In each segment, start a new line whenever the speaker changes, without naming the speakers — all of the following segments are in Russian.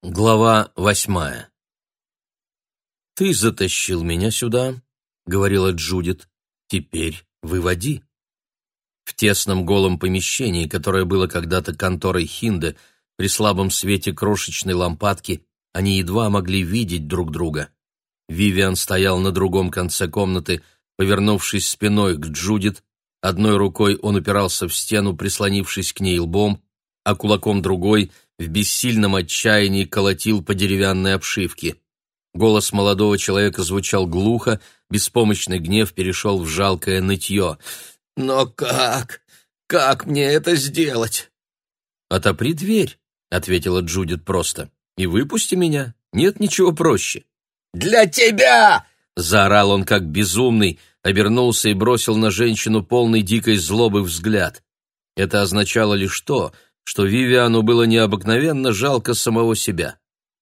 Глава восьмая «Ты затащил меня сюда», — говорила Джудит. «Теперь выводи». В тесном голом помещении, которое было когда-то конторой Хинде, при слабом свете крошечной лампадки, они едва могли видеть друг друга. Вивиан стоял на другом конце комнаты, повернувшись спиной к Джудит. Одной рукой он упирался в стену, прислонившись к ней лбом, а кулаком другой в бессильном отчаянии колотил по деревянной обшивке. Голос молодого человека звучал глухо, беспомощный гнев перешел в жалкое нытье. «Но как? Как мне это сделать?» «Отопри дверь», — ответила Джудит просто, — «и выпусти меня. Нет ничего проще».
«Для тебя!»
— заорал он как безумный, обернулся и бросил на женщину полный дикой злобы взгляд. Это означало лишь то, что Вивиану было необыкновенно жалко самого себя.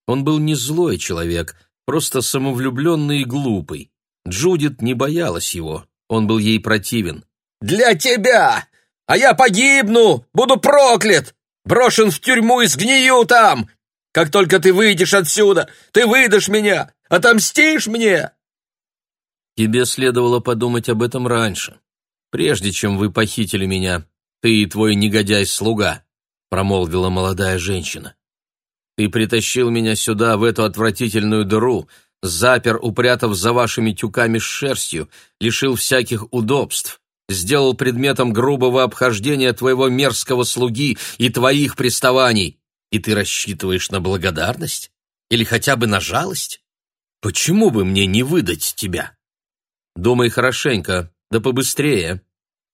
Он был не злой человек, просто самовлюбленный и глупый. Джудит не боялась его, он был ей противен.
«Для тебя! А я погибну, буду проклят, брошен в тюрьму и сгнию там! Как только ты выйдешь отсюда, ты выдашь меня, отомстишь мне!»
«Тебе следовало подумать об этом раньше, прежде чем вы похитили меня, ты и твой негодяй-слуга», — промолвила молодая женщина. «Ты притащил меня сюда, в эту отвратительную дыру, запер, упрятав за вашими тюками с шерстью, лишил всяких удобств, сделал предметом грубого обхождения твоего мерзкого слуги и твоих приставаний. И ты рассчитываешь на благодарность? Или хотя бы на жалость? Почему бы мне не выдать тебя? Думай хорошенько, да побыстрее.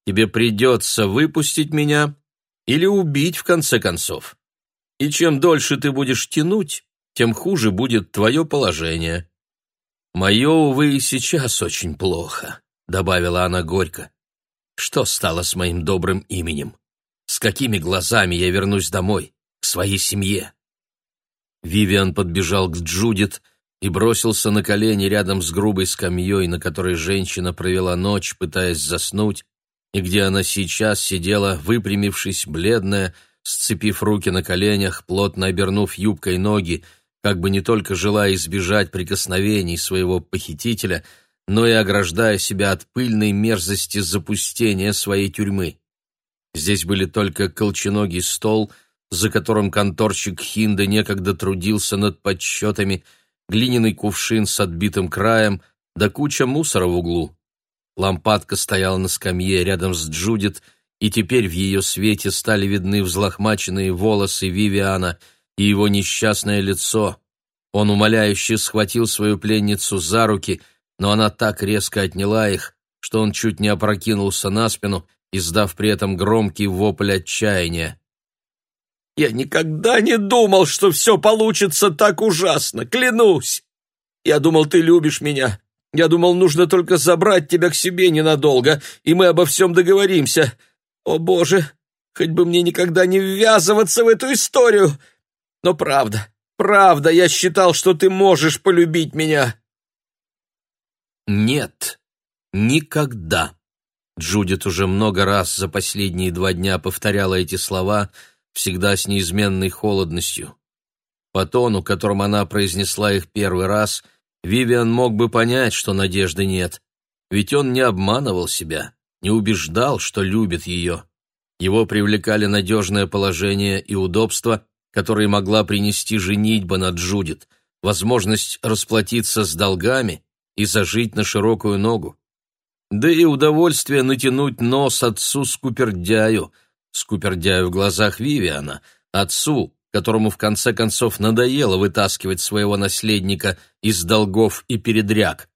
Тебе придется выпустить меня или убить в конце концов. И чем дольше ты будешь тянуть, тем хуже будет твое положение. Мое, увы, и сейчас очень плохо, добавила она горько. Что стало с моим добрым именем? С какими глазами я вернусь домой, к своей семье? Вивиан подбежал к Джудит и бросился на колени рядом с грубой скамьей, на которой женщина провела ночь, пытаясь заснуть, и где она сейчас сидела, выпрямившись, бледная, сцепив руки на коленях, плотно обернув юбкой ноги, как бы не только желая избежать прикосновений своего похитителя, но и ограждая себя от пыльной мерзости запустения своей тюрьмы. Здесь были только колченогий стол, за которым конторщик Хинда некогда трудился над подсчетами, глиняный кувшин с отбитым краем, да куча мусора в углу. Лампадка стояла на скамье рядом с Джудит, и теперь в ее свете стали видны взлохмаченные волосы Вивиана и его несчастное лицо. Он умоляюще схватил свою пленницу за руки, но она так резко отняла их, что он чуть не опрокинулся на спину, издав при этом громкий вопль отчаяния.
«Я никогда не думал, что все получится так ужасно, клянусь! Я думал, ты любишь меня, я думал, нужно только забрать тебя к себе ненадолго, и мы обо всем договоримся. О, Боже, хоть бы мне никогда не ввязываться в эту историю. Но правда, правда, я считал, что ты можешь полюбить меня.
Нет, никогда. Джудит уже много раз за последние два дня повторяла эти слова, всегда с неизменной холодностью. По тону, которым она произнесла их первый раз, Вивиан мог бы понять, что надежды нет, ведь он не обманывал себя, не убеждал, что любит ее. Его привлекали надежное положение и удобство, которые могла принести женитьба на Джудит, возможность расплатиться с долгами и зажить на широкую ногу. Да и удовольствие натянуть нос отцу Скупердяю, Скупердяю в глазах Вивиана, отцу, которому в конце концов надоело вытаскивать своего наследника из долгов и передряг.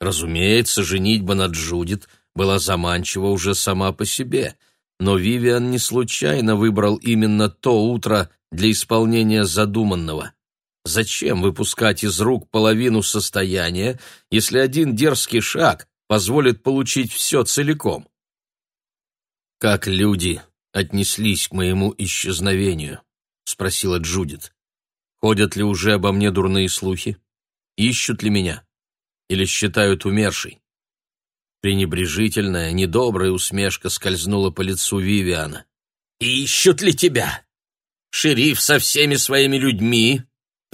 Разумеется, женитьба на Джудит была заманчива уже сама по себе, но Вивиан не случайно выбрал именно то утро для исполнения задуманного. Зачем выпускать из рук половину состояния, если один дерзкий шаг позволит получить все целиком? Как люди отнеслись к моему исчезновению? — спросила Джудит. «Ходят ли уже обо мне дурные слухи? Ищут ли меня? Или считают умершей?» Пренебрежительная, недобрая усмешка скользнула по лицу Вивиана.
«Ищут ли тебя? Шериф со всеми своими людьми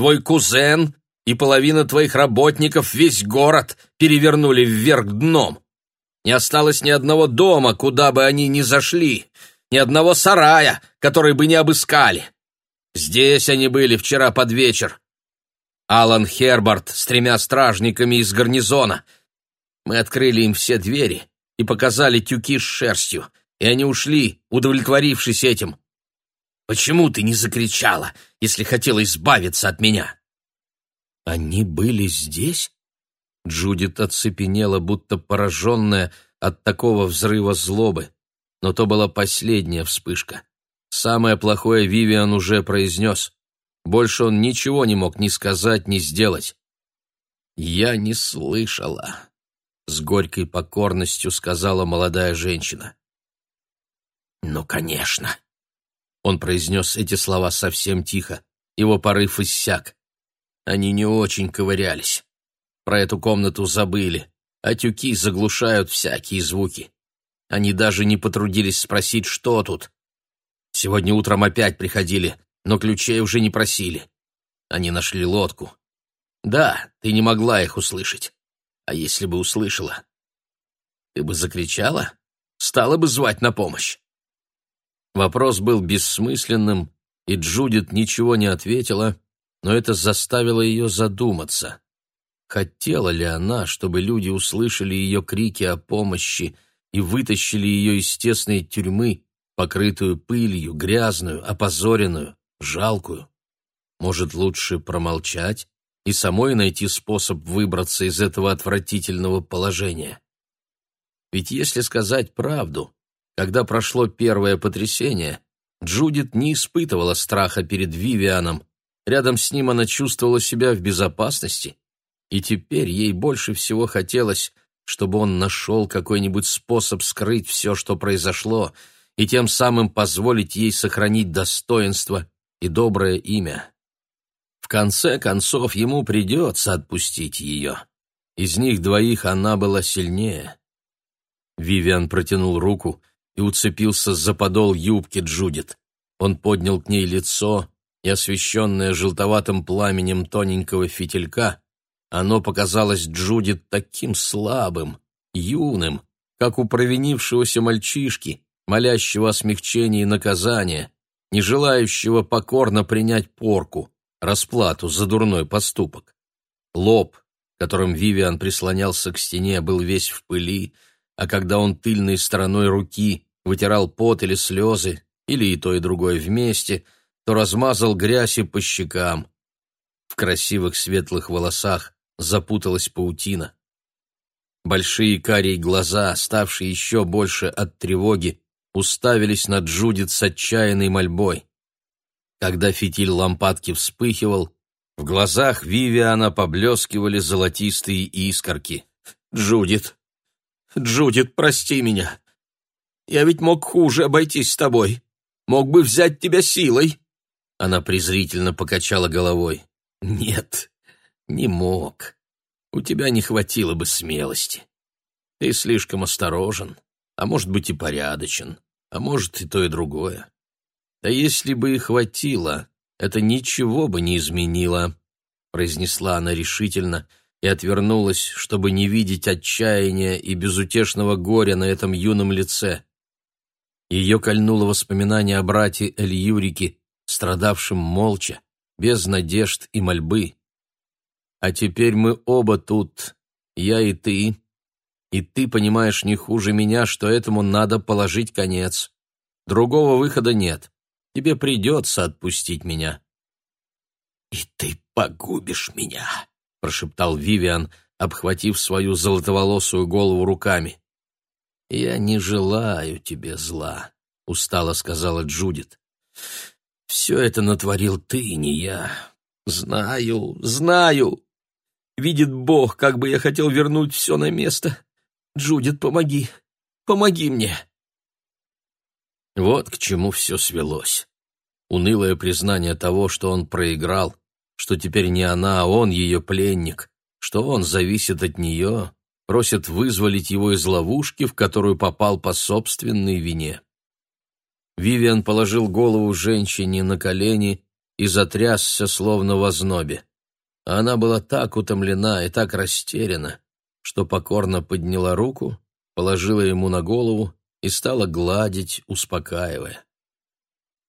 Твой кузен и половина твоих работников весь город перевернули вверх дном. Не осталось ни одного дома, куда бы они ни зашли, ни одного сарая, который бы не обыскали. Здесь они были вчера под вечер. Алан Хербарт с тремя стражниками из гарнизона. Мы открыли им все двери и показали тюки с шерстью, и они ушли, удовлетворившись этим. Почему ты не закричала, если хотела избавиться от меня?» «Они были здесь?» Джудит оцепенела, будто пораженная от такого взрыва злобы. Но то была последняя вспышка. Самое плохое Вивиан уже произнес. Больше он ничего не мог ни сказать, ни сделать. «Я не слышала», — с горькой покорностью сказала молодая женщина. «Ну, конечно», он произнес эти слова совсем тихо. Его порыв иссяк. Они не очень ковырялись. Про эту комнату забыли, а тюки заглушают всякие звуки. Они даже не потрудились спросить, что тут. Сегодня утром опять приходили, но ключей уже не просили. Они нашли лодку. Да, ты не могла их услышать. А если бы услышала? Ты бы закричала? Стала бы звать на помощь? Вопрос был бессмысленным, и Джудит ничего не ответила, но это заставило ее задуматься. Хотела ли она, чтобы люди услышали ее крики о помощи и вытащили ее из тесной тюрьмы, покрытую пылью, грязную, опозоренную, жалкую? Может, лучше промолчать и самой найти способ выбраться из этого отвратительного положения? Ведь если сказать правду, когда прошло первое потрясение, Джудит не испытывала страха перед Вивианом. Рядом с ним она чувствовала себя в безопасности, и теперь ей больше всего хотелось, чтобы он нашел какой-нибудь способ скрыть все, что произошло, и тем самым позволить ей сохранить достоинство и доброе имя. В конце концов, ему придется отпустить ее. Из них двоих она была сильнее. Вивиан протянул руку, и уцепился за подол юбки Джудит. Он поднял к ней лицо, и, освещенное желтоватым пламенем тоненького фитилька, оно показалось Джудит таким слабым, юным, как у провинившегося мальчишки, молящего о смягчении наказания, не желающего покорно принять порку, расплату за дурной поступок. Лоб, которым Вивиан прислонялся к стене, был весь в пыли, а когда он тыльной стороной руки вытирал пот или слезы, или и то, и другое вместе, то размазал грязь и по щекам. В красивых светлых волосах запуталась паутина. Большие карие глаза, ставшие еще больше от тревоги, уставились на Джудит с отчаянной мольбой. Когда фитиль лампадки вспыхивал, в глазах Вивиана поблескивали золотистые искорки. «Джудит! Джудит, прости меня. Я ведь мог хуже обойтись с тобой. Мог бы взять тебя силой. Она презрительно покачала головой. Нет, не мог. У тебя не хватило бы смелости. Ты слишком осторожен, а может быть и порядочен, а может и то и другое. Да если бы и хватило, это ничего бы не изменило, произнесла она решительно, — и отвернулась, чтобы не видеть отчаяния и безутешного горя на этом юном лице. Ее кольнуло воспоминание о брате Эль-Юрике, страдавшем молча, без надежд и мольбы. А теперь мы оба тут, я и ты, и ты понимаешь не хуже меня, что этому надо положить конец. Другого выхода нет. Тебе придется отпустить меня. — И ты погубишь меня, — прошептал Вивиан, обхватив свою золотоволосую голову руками. «Я не желаю тебе зла», — устало сказала Джудит. «Все это натворил ты, не я. Знаю, знаю. Видит Бог, как бы я хотел вернуть все на место. Джудит, помоги, помоги мне». Вот к чему все свелось. Унылое признание того, что он проиграл, что теперь не она, а он ее пленник, что он зависит от нее, просит вызволить его из ловушки, в которую попал по собственной вине. Вивиан положил голову женщине на колени
и затрясся, словно в ознобе. Она была так утомлена и так растеряна, что покорно подняла руку, положила ему на голову и стала гладить, успокаивая.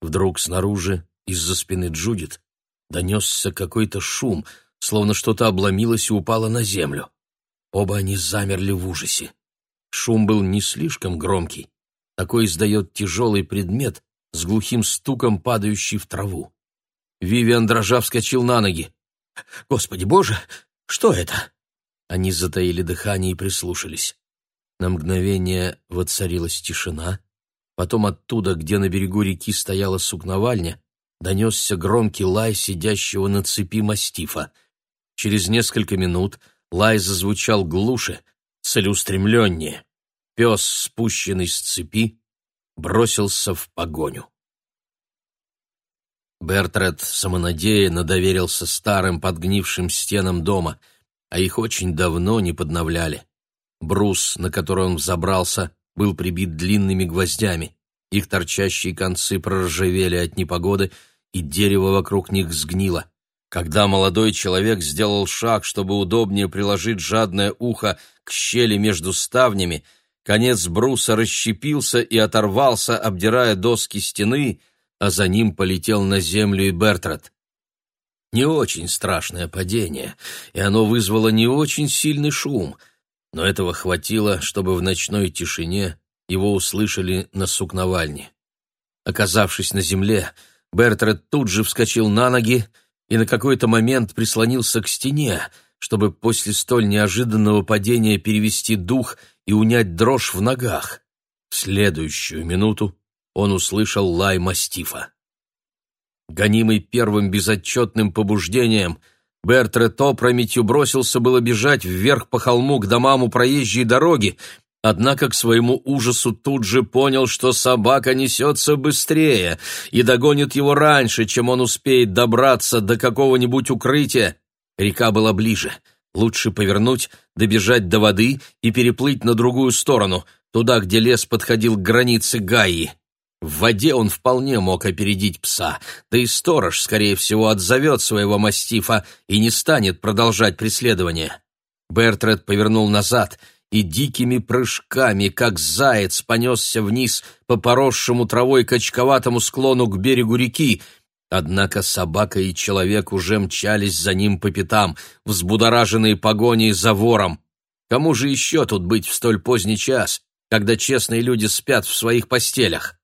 Вдруг снаружи, из-за спины Джудит, донесся какой-то шум, словно что-то обломилось и упало на землю. Оба они замерли в ужасе. Шум был не слишком громкий. Такой издает тяжелый предмет с глухим стуком, падающий в траву. Вивиан дрожа вскочил на ноги. «Господи боже, что это?» Они затаили дыхание и прислушались. На мгновение воцарилась тишина. Потом оттуда, где на берегу реки стояла сукновальня, донесся громкий лай сидящего на цепи мастифа. Через несколько минут лай зазвучал глуше, целеустремленнее. Пес, спущенный с цепи, бросился в погоню. Бертред самонадеянно доверился старым подгнившим стенам дома, а их очень давно не подновляли. Брус, на который он взобрался, был прибит длинными гвоздями. Их торчащие концы проржавели от непогоды, и дерево вокруг них сгнило. Когда молодой человек сделал шаг, чтобы удобнее приложить жадное ухо к щели между ставнями, конец бруса расщепился и оторвался, обдирая доски стены, а за ним полетел на землю и Бертрад. Не очень страшное падение, и оно вызвало не очень сильный шум, но этого хватило, чтобы в ночной тишине его услышали на сукновальне. Оказавшись на земле, Бертрад тут же вскочил на ноги и на какой-то момент прислонился к стене, чтобы после столь неожиданного падения перевести дух и унять дрожь в ногах. В следующую минуту он услышал лай мастифа. Гонимый первым безотчетным побуждением, Бертрет опрометью бросился было бежать вверх по холму к домам у проезжей дороги, однако к своему ужасу тут же понял, что собака несется быстрее и догонит его раньше, чем он успеет добраться до какого-нибудь укрытия. Река была ближе. Лучше повернуть, добежать до воды и переплыть на другую сторону, туда, где лес подходил к границе Гаи. В воде он вполне мог опередить пса, да и сторож, скорее всего, отзовет своего мастифа и не станет продолжать преследование. Бертред повернул назад и дикими прыжками, как заяц, понесся вниз по поросшему травой качковатому склону к берегу реки, Однако собака и человек уже мчались за ним по пятам, взбудораженные погоней за вором. Кому же еще тут быть в столь поздний час, когда честные люди спят в своих постелях?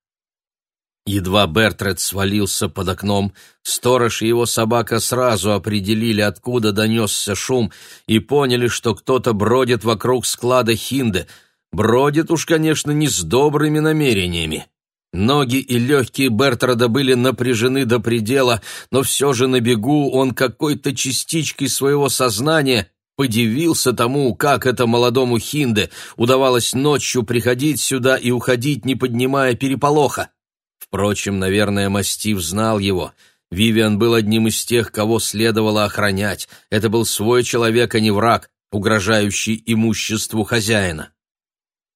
Едва Бертред свалился под окном, сторож и его собака сразу определили, откуда донесся шум, и поняли, что кто-то бродит вокруг склада Хинде. Бродит уж, конечно, не с добрыми намерениями. Ноги и легкие Бертрада были напряжены до предела, но все же на бегу он какой-то частичкой своего сознания подивился тому, как это молодому Хинде удавалось ночью приходить сюда и уходить, не поднимая переполоха. Впрочем, наверное, Мастив знал его. Вивиан был одним из тех, кого следовало охранять. Это был свой человек, а не враг, угрожающий имуществу хозяина.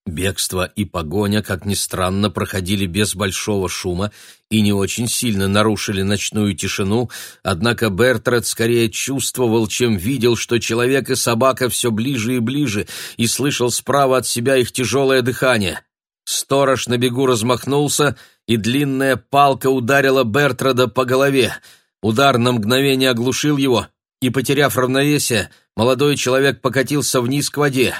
Бегство и погоня, как ни странно, проходили без большого шума и не очень сильно нарушили ночную тишину, однако Бертред скорее чувствовал, чем видел, что человек и собака все ближе и ближе, и слышал справа от себя их тяжелое дыхание. Сторож на бегу размахнулся, и длинная палка ударила Бертрада по голове. Удар на мгновение оглушил его, и, потеряв равновесие, молодой человек покатился вниз к воде.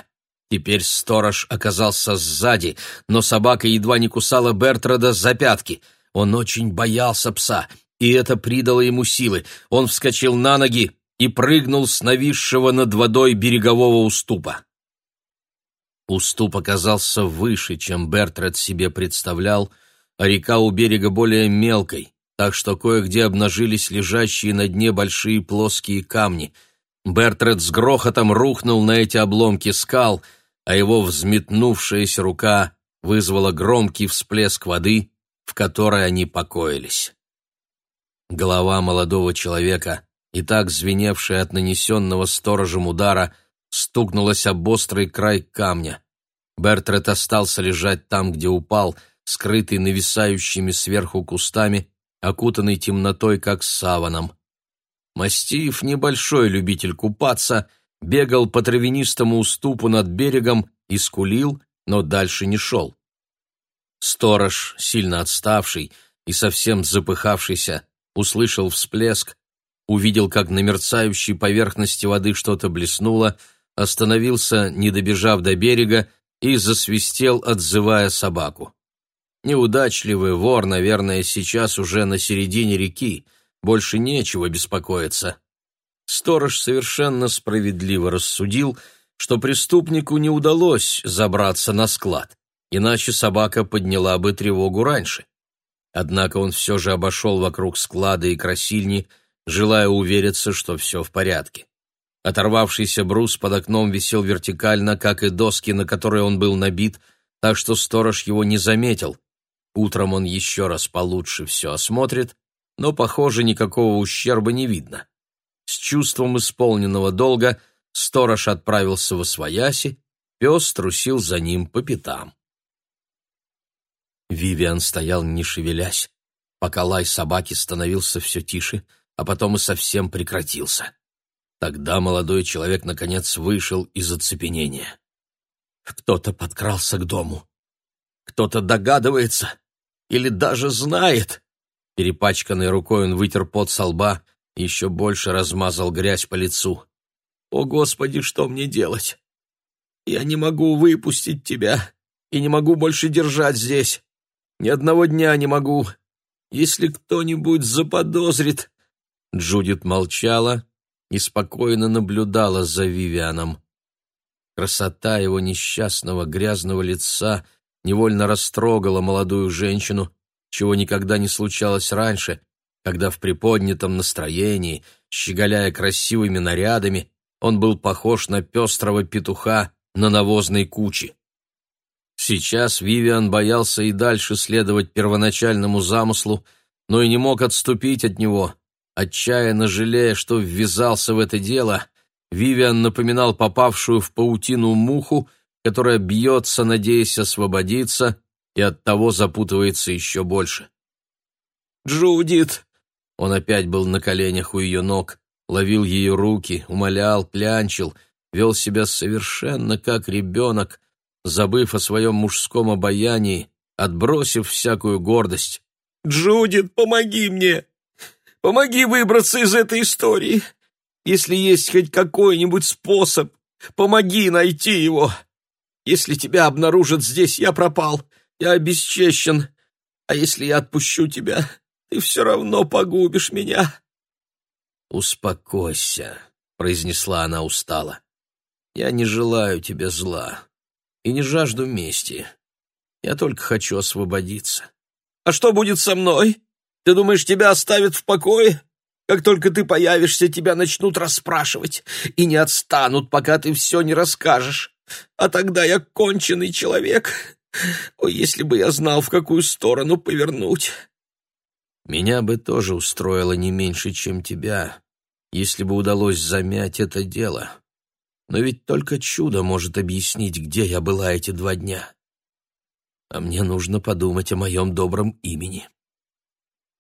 Теперь сторож оказался сзади, но собака едва не кусала Бертрада за пятки. Он очень боялся пса, и это придало ему силы. Он вскочил на ноги и прыгнул с нависшего над водой берегового уступа. Уступ оказался выше, чем Бертрад себе представлял, а река у берега более мелкой, так что кое-где обнажились лежащие на дне большие плоские камни. Бертред с грохотом рухнул на эти обломки скал — а его взметнувшаяся рука вызвала громкий всплеск воды, в которой они покоились. Голова молодого человека, и так звеневшая от нанесенного сторожем удара, стукнулась об острый край камня. Бертрет остался лежать там, где упал, скрытый нависающими сверху кустами, окутанный темнотой, как саваном. Мастиев, небольшой любитель купаться, бегал по травянистому уступу над берегом и скулил, но дальше не шел. Сторож, сильно отставший и совсем запыхавшийся, услышал всплеск, увидел, как на мерцающей поверхности воды что-то блеснуло, остановился, не добежав до берега, и засвистел, отзывая собаку. Неудачливый вор, наверное, сейчас уже на середине реки, больше нечего беспокоиться. Сторож совершенно справедливо рассудил, что преступнику не удалось забраться на склад, иначе собака подняла бы тревогу раньше. Однако он все же обошел вокруг склада и красильни, желая увериться, что все в порядке. Оторвавшийся брус под окном висел вертикально, как и доски, на которые он был набит, так что сторож его не заметил. Утром он еще раз получше все осмотрит, но, похоже, никакого ущерба не видно. С чувством исполненного долга сторож отправился во свояси, пес трусил за ним по пятам. Вивиан стоял, не шевелясь, пока лай собаки становился все тише, а потом и совсем прекратился. Тогда молодой человек, наконец, вышел из оцепенения. Кто-то подкрался к дому. Кто-то догадывается или даже знает. Перепачканной рукой он вытер пот со лба и еще больше размазал грязь по лицу. «О, Господи, что мне делать? Я не могу выпустить тебя и не могу больше держать здесь. Ни одного дня не могу. Если кто-нибудь заподозрит...» Джудит молчала и спокойно наблюдала за Вивианом. Красота его несчастного грязного лица невольно растрогала молодую женщину, чего никогда не случалось раньше, когда в приподнятом настроении, щеголяя красивыми нарядами, он был похож на пестрого петуха на навозной куче. Сейчас Вивиан боялся и дальше следовать первоначальному замыслу, но и не мог отступить от него. Отчаянно жалея, что ввязался в это дело, Вивиан напоминал попавшую в паутину муху, которая бьется, надеясь освободиться, и оттого запутывается еще больше. «Джудит!» Он опять был на коленях у ее ног, ловил ее руки, умолял, клянчил, вел себя совершенно как ребенок, забыв о своем мужском обаянии, отбросив всякую гордость. «Джудит, помоги мне! Помоги выбраться из этой истории! Если есть хоть какой-нибудь способ, помоги найти его! Если тебя обнаружат здесь, я пропал, я обесчещен, а если я отпущу тебя, ты все равно погубишь меня!» «Успокойся», — произнесла она устало. «Я не желаю тебе зла и не жажду мести. Я только хочу освободиться. А что будет со мной? Ты думаешь, тебя оставят в покое? Как только ты появишься, тебя начнут расспрашивать и не отстанут, пока ты все не расскажешь. А тогда я конченый человек. Ой, если бы я знал, в какую сторону повернуть. Меня бы тоже устроило не меньше, чем тебя, если бы удалось замять это дело. Но ведь только чудо может объяснить, где я была эти два дня. А мне нужно подумать о моем добром имени.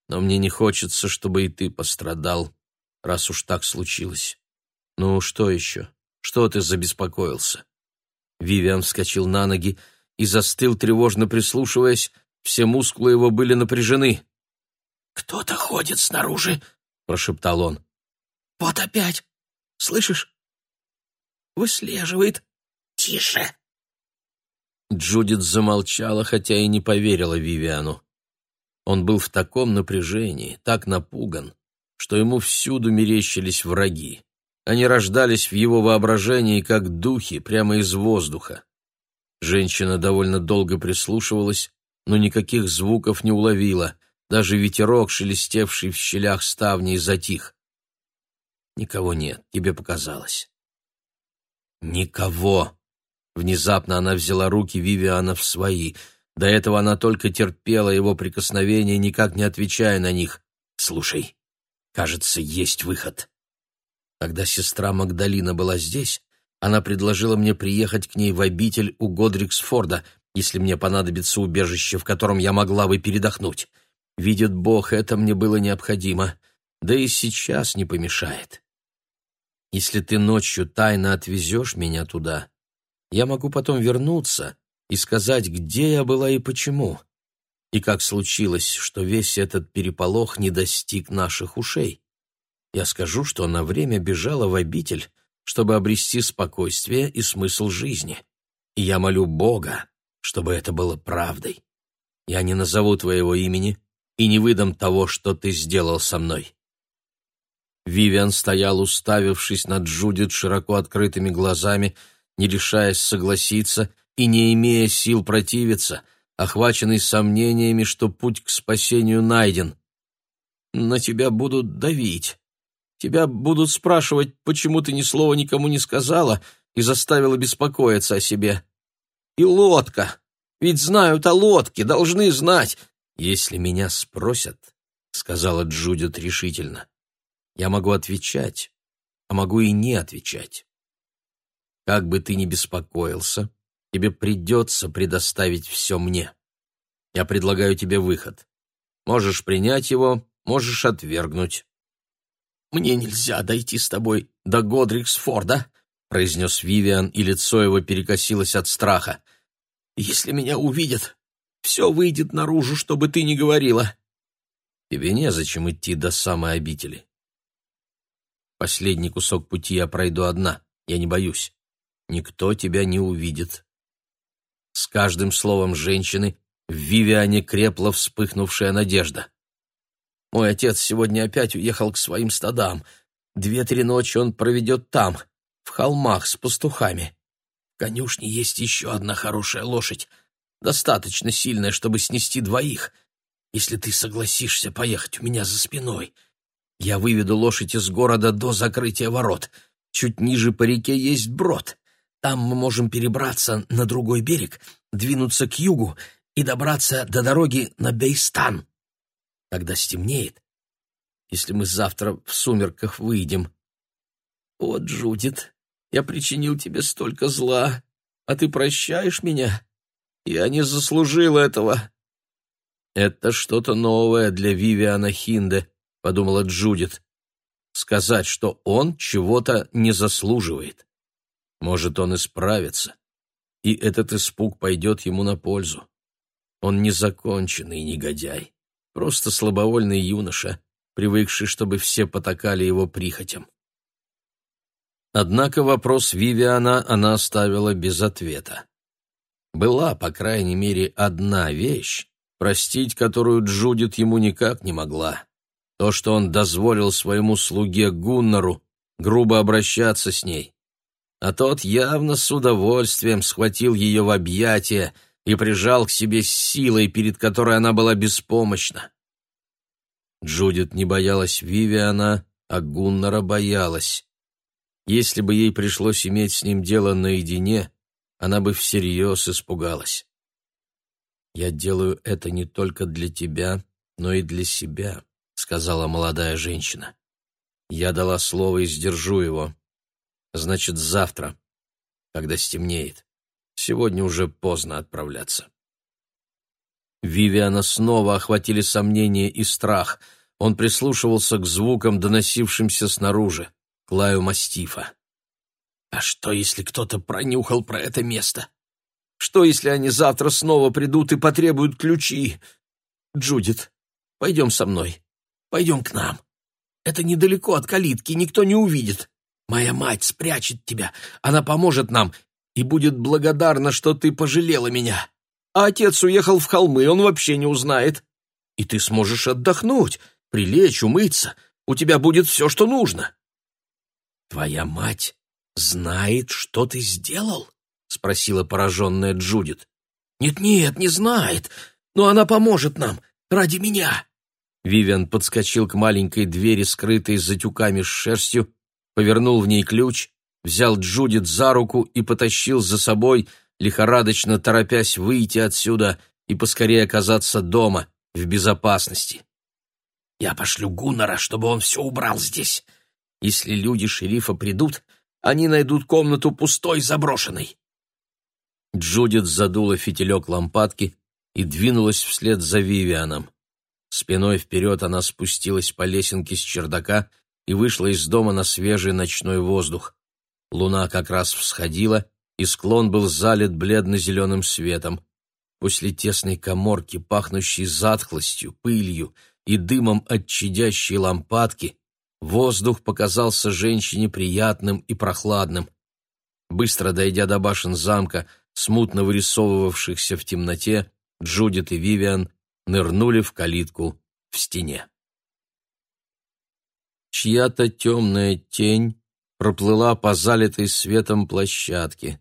Но мне не хочется, чтобы и ты пострадал, раз уж так случилось. Ну, что еще? Что ты забеспокоился? Вивиан вскочил на ноги и застыл, тревожно прислушиваясь. Все мускулы его были напряжены. «Кто-то ходит снаружи», — прошептал он. «Вот опять! Слышишь? выслеживает. Тише!» Джудит замолчала, хотя и не поверила Вивиану. Он был в таком напряжении, так напуган, что ему всюду мерещились враги. Они рождались в его воображении, как духи, прямо из воздуха. Женщина довольно долго прислушивалась, но никаких звуков не уловила, даже ветерок, шелестевший в щелях ставней, затих. «Никого нет, тебе показалось». Никого. Внезапно она взяла руки Вивиана в свои. До этого она только терпела его прикосновения, никак не отвечая на них. «Слушай, кажется, есть выход». Когда сестра Магдалина была здесь, она предложила мне приехать к ней в обитель у Годриксфорда, если мне понадобится убежище, в котором я могла бы передохнуть. Видит Бог, это мне было необходимо, да и сейчас не помешает. Если ты ночью тайно отвезешь меня туда, я могу потом вернуться и сказать, где я была и почему, и как случилось, что весь этот переполох не достиг наших ушей. Я скажу, что на время бежала в обитель, чтобы обрести спокойствие и смысл жизни. И я молю Бога, чтобы это было правдой. Я не назову твоего имени и не выдам того, что ты сделал со мной». Вивиан стоял, уставившись на Джудит широко открытыми глазами, не решаясь согласиться и не имея сил противиться, охваченный сомнениями, что путь к спасению найден. «На тебя будут давить. Тебя будут спрашивать, почему ты ни слова никому не сказала и заставила беспокоиться о себе. И лодка. Ведь знают о лодке, должны знать. Если меня спросят, — сказала Джудит решительно, — я могу отвечать, а могу и не отвечать. Как бы ты ни беспокоился, тебе придется предоставить все мне. Я предлагаю тебе выход. Можешь принять его, можешь отвергнуть. «Мне нельзя дойти с тобой до Годриксфорда», — произнес Вивиан, и лицо его перекосилось от страха. «Если меня увидят, все выйдет наружу, чтобы ты не говорила». «Тебе незачем идти до самой обители. Последний кусок пути я пройду одна, я не боюсь. Никто тебя не увидит». С каждым словом женщины в Вивиане крепла вспыхнувшая надежда. Мой отец сегодня опять уехал к своим стадам. Две-три ночи он проведет там, в холмах с пастухами. В конюшне есть еще одна хорошая лошадь, достаточно сильная, чтобы снести двоих, если ты согласишься поехать у меня за спиной. Я выведу лошадь из города до закрытия ворот. Чуть ниже по реке есть брод. Там мы можем перебраться на другой берег, двинуться к югу и добраться до дороги на Бейстан когда стемнеет, если мы завтра в сумерках выйдем. О, Джудит, я причинил тебе столько зла, а ты прощаешь меня? Я не заслужил этого. Это что-то новое для Вивиана Хинде, подумала Джудит. Сказать, что он чего-то не заслуживает. Может, он исправится, и этот испуг пойдет ему на пользу. Он незаконченный негодяй просто слабовольный юноша, привыкший, чтобы все потакали его прихотям. Однако вопрос Вивиана она оставила без ответа. Была, по крайней мере, одна вещь, простить которую Джудит ему никак не могла. То, что он дозволил своему слуге Гуннару грубо обращаться с ней. А тот явно с удовольствием схватил ее в объятия, и прижал к себе силой, перед которой она была беспомощна. Джудит не боялась Вивиана, а Гуннара боялась. Если бы ей пришлось иметь с ним дело наедине, она бы всерьез испугалась. «Я делаю это не только для тебя, но и для себя», — сказала молодая женщина. «Я дала слово и сдержу его. Значит, завтра, когда стемнеет. Сегодня уже поздно отправляться. Вивиана снова охватили сомнения и страх. Он прислушивался к звукам, доносившимся снаружи, к лаю мастифа. «А что, если кто-то пронюхал про это место? Что, если они завтра снова придут и потребуют ключи? Джудит, пойдем со мной. Пойдем к нам. Это недалеко от калитки, никто не увидит. Моя мать спрячет тебя. Она поможет нам, и будет благодарна, что ты пожалела меня. А отец уехал в холмы, он вообще не узнает. И ты сможешь отдохнуть, прилечь, умыться. У тебя будет все, что нужно. Твоя мать знает, что ты сделал? Спросила пораженная Джудит. Нет-нет, не знает, но она поможет нам, ради меня. Вивиан подскочил к маленькой двери, скрытой за тюками с шерстью, повернул в ней ключ взял Джудит за руку и потащил за собой, лихорадочно торопясь выйти отсюда и поскорее оказаться дома, в безопасности. «Я пошлю Гуннера, чтобы он все убрал здесь. Если люди шерифа придут, они найдут комнату пустой, заброшенной». Джудит задула фитилек лампадки и двинулась вслед за Вивианом. Спиной вперед она спустилась по лесенке с чердака и вышла из дома на свежий ночной воздух. Луна как раз всходила, и склон был залит бледно-зеленым светом. После тесной коморки, пахнущей затхлостью, пылью и дымом от чадящей лампадки, воздух показался женщине приятным и прохладным. Быстро дойдя до башен замка, смутно вырисовывавшихся в темноте, Джудит и Вивиан нырнули в калитку в стене. Чья-то темная тень проплыла по залитой светом площадке.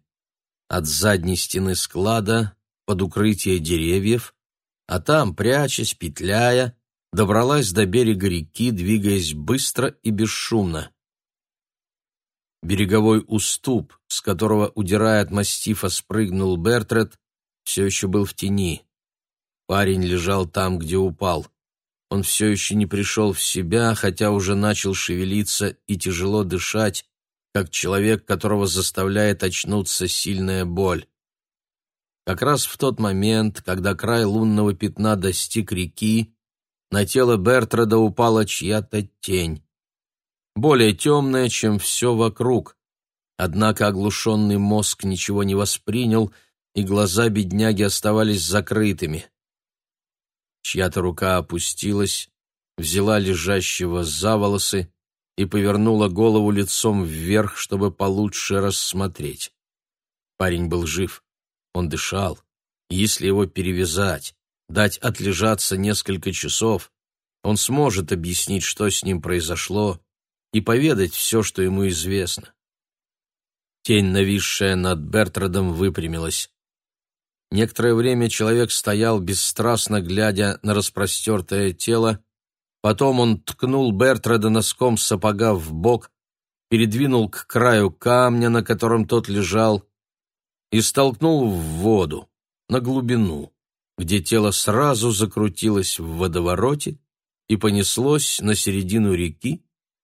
От задней стены склада под укрытие деревьев, а там, прячась, петляя, добралась до берега реки, двигаясь быстро и бесшумно. Береговой уступ, с которого, удирая от мастифа, спрыгнул Бертред, все еще был в тени. Парень лежал там, где упал. Он все еще не пришел в себя, хотя уже начал шевелиться и тяжело дышать, как человек, которого заставляет очнуться сильная боль. Как раз в тот момент, когда край лунного пятна достиг реки, на тело Бертрада упала чья-то тень. Более темная, чем все вокруг. Однако оглушенный мозг ничего не воспринял, и глаза бедняги оставались закрытыми. Чья-то рука опустилась, взяла лежащего за волосы и повернула голову лицом вверх, чтобы получше рассмотреть. Парень был жив, он дышал. Если его перевязать, дать отлежаться несколько часов, он сможет объяснить, что с ним произошло, и поведать все, что ему известно. Тень, нависшая над Бертрадом, выпрямилась. Некоторое время человек стоял, бесстрастно глядя на распростертое тело, потом он ткнул Бертрада носком сапога в бок, передвинул к краю камня, на котором тот лежал, и столкнул в воду, на глубину, где тело сразу закрутилось в водовороте и понеслось на середину реки,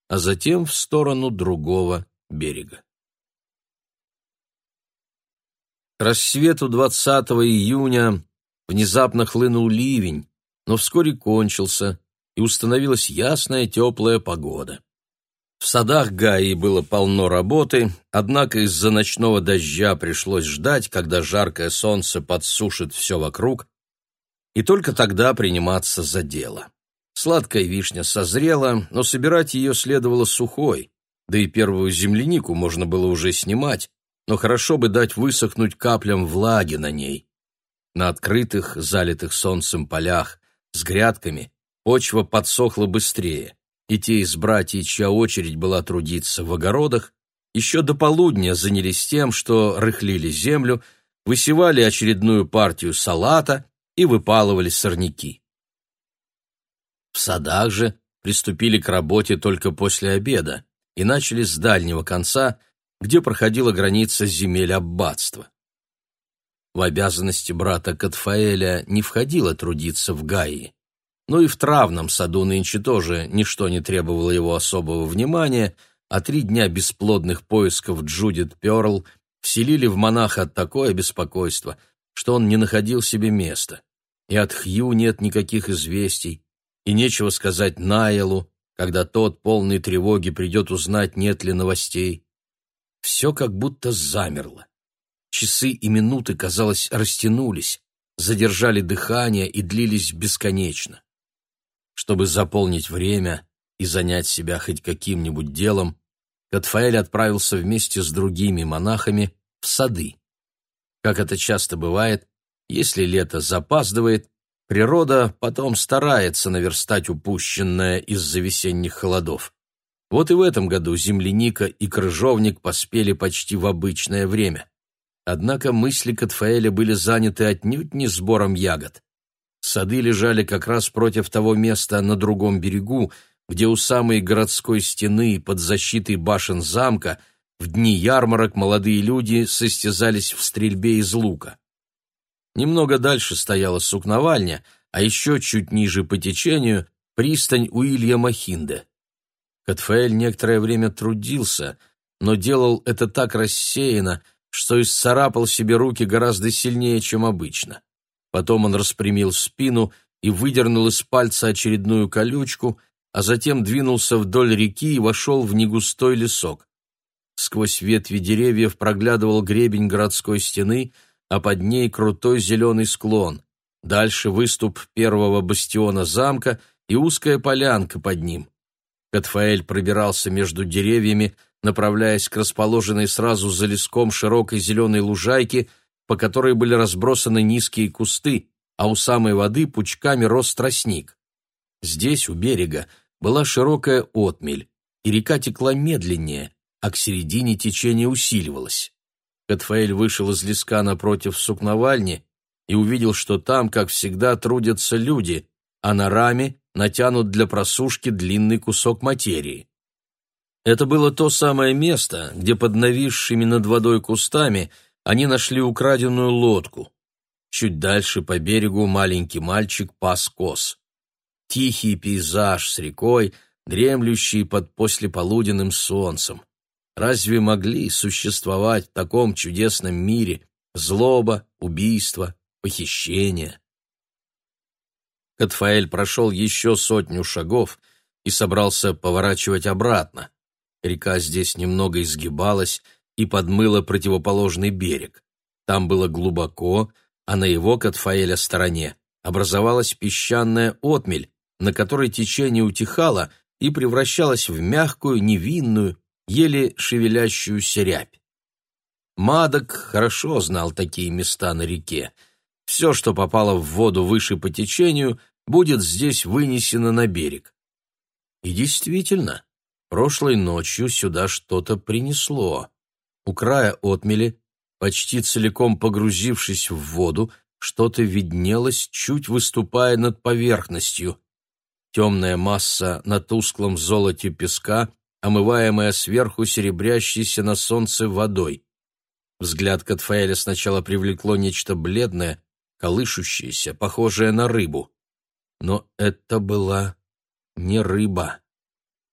а затем в сторону другого берега. Рассвету 20 июня внезапно хлынул ливень, но вскоре кончился, и установилась ясная теплая погода. В садах Гаи было полно работы, однако из-за ночного дождя пришлось ждать, когда жаркое солнце подсушит все вокруг, и только тогда приниматься за дело. Сладкая вишня созрела, но собирать ее следовало сухой, да и первую землянику можно было уже снимать, но хорошо бы дать высохнуть каплям влаги на ней. На открытых, залитых солнцем полях, с грядками, почва подсохла быстрее, и те из братьев, чья очередь была трудиться в огородах, еще до полудня занялись тем, что рыхлили землю, высевали очередную партию салата и выпалывали сорняки. В садах же приступили к работе только после обеда и начали с дальнего конца, где проходила граница земель аббатства. В обязанности брата Катфаэля не входило трудиться в Гаи. Но и в травном саду нынче тоже ничто не требовало его особого внимания, а три дня бесплодных поисков Джудит Перл вселили в монаха такое беспокойство, что он не находил себе места. И от Хью нет никаких известий, и нечего сказать Найлу, когда тот, полный тревоги, придет узнать, нет ли новостей. Все как будто замерло. Часы и минуты, казалось, растянулись, задержали дыхание и длились бесконечно. Чтобы заполнить время и занять себя хоть каким-нибудь делом, Катфаэль отправился вместе с другими монахами в сады. Как это часто бывает, если лето запаздывает, природа потом старается наверстать упущенное из-за весенних холодов. Вот и в этом году земляника и крыжовник поспели почти в обычное время. Однако мысли Катфаэля были заняты отнюдь не сбором ягод. Сады лежали как раз против того места на другом берегу, где у самой городской стены под защитой башен замка в дни ярмарок молодые люди состязались в стрельбе из лука. Немного дальше стояла сукновальня, а еще чуть ниже по течению пристань Уильяма Хинде. Катфаэль некоторое время трудился, но делал это так рассеянно, что исцарапал себе руки гораздо сильнее, чем обычно. Потом он распрямил спину и выдернул из пальца очередную колючку, а затем двинулся вдоль реки и вошел в негустой лесок. Сквозь ветви деревьев проглядывал гребень городской стены, а под ней крутой зеленый склон. Дальше выступ первого бастиона замка и узкая полянка под ним. Катфаэль пробирался между деревьями, направляясь к расположенной сразу за леском широкой зеленой лужайке, по которой были разбросаны низкие кусты, а у самой воды пучками рос тростник. Здесь, у берега, была широкая отмель, и река текла медленнее, а к середине течение усиливалось. Катфаэль вышел из леска напротив сукновальни и увидел, что там, как всегда, трудятся люди, а на раме натянут для просушки длинный кусок материи. Это было то самое место, где под нависшими над водой кустами они нашли украденную лодку. Чуть дальше по берегу маленький мальчик пас коз. Тихий пейзаж с рекой, дремлющий под послеполуденным солнцем. Разве могли существовать в таком чудесном мире злоба, убийство, похищение? Катфаэль прошел еще сотню шагов и собрался поворачивать обратно. Река здесь немного изгибалась и подмыла противоположный берег. Там было глубоко, а на его Катфаэля стороне образовалась песчаная отмель, на которой течение утихало и превращалось в мягкую, невинную, еле шевелящуюся рябь. Мадок хорошо знал такие места на реке. Все, что попало в воду выше по течению, будет здесь вынесено на берег. И действительно, прошлой ночью сюда что-то принесло. У края отмели, почти целиком погрузившись в воду, что-то виднелось, чуть выступая над поверхностью. Темная масса на тусклом золоте песка омываемая сверху серебрящейся на солнце водой. Взгляд Катфаэля сначала привлекло нечто бледное, колышущееся, похожее на рыбу. Но это была не рыба.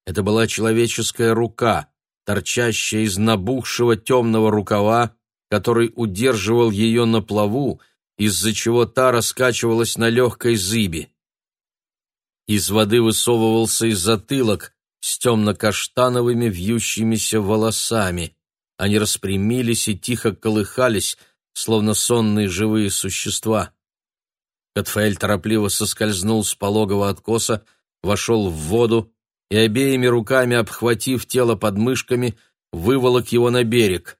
Это была человеческая рука, торчащая из набухшего темного рукава, который удерживал ее на плаву, из-за чего та раскачивалась на легкой зыбе. Из воды высовывался из затылок, с темно-каштановыми вьющимися волосами. Они распрямились и тихо колыхались, словно сонные живые существа. Катфаэль торопливо соскользнул с пологого откоса, вошел в воду и, обеими руками обхватив тело подмышками, выволок его на берег.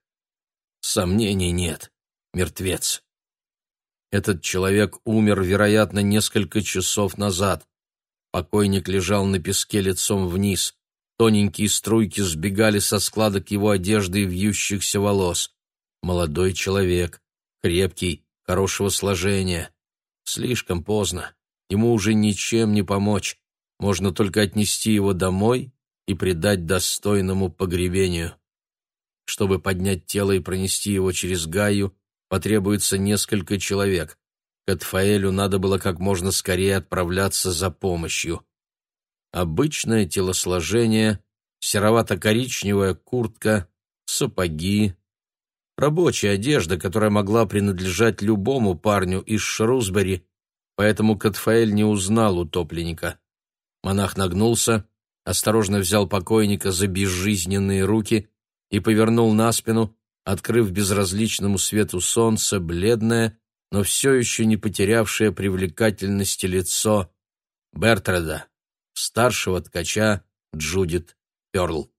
Сомнений нет. Мертвец. Этот человек умер, вероятно, несколько часов назад. Покойник лежал на песке лицом вниз. Тоненькие струйки сбегали со складок его одежды и вьющихся волос. Молодой человек, крепкий, хорошего сложения. Слишком поздно. Ему уже ничем не помочь. Можно только отнести его домой и предать достойному погребению. Чтобы поднять тело и пронести его через Гаю, потребуется несколько человек. Катфаэлю надо было как можно скорее отправляться за помощью. Обычное телосложение, серовато-коричневая куртка, сапоги, рабочая одежда, которая могла принадлежать любому парню из Шрусбери, поэтому Катфаэль не узнал утопленника. Монах нагнулся, осторожно взял покойника за безжизненные руки и повернул на спину, открыв безразличному свету солнца бледное, но все еще не потерявшее привлекательности лицо Бертрада, старшего ткача Джудит Перл.